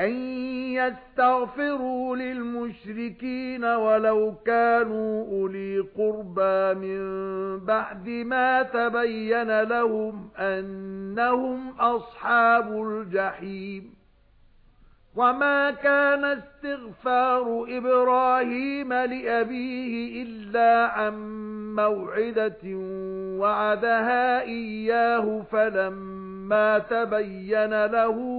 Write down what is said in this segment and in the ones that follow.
أَن يَسْتَغْفِرُوا لِلْمُشْرِكِينَ وَلَوْ كَانُوا أُولِي قُرْبَى مِنْ بَعْدِ مَا تَبَيَّنَ لَهُمْ أَنَّهُمْ أَصْحَابُ الْجَحِيمِ وَمَا كَانَ اسْتِغْفَارُ إِبْرَاهِيمَ لِأَبِيهِ إِلَّا عَن مَّوْعِدَةٍ وَعَدَهَا إِيَّاهُ فَلَمَّا تَبَيَّنَ لَهُ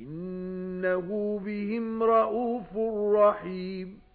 إِنَّهُ بِهِمْ رَءُوفٌ رَحِيمٌ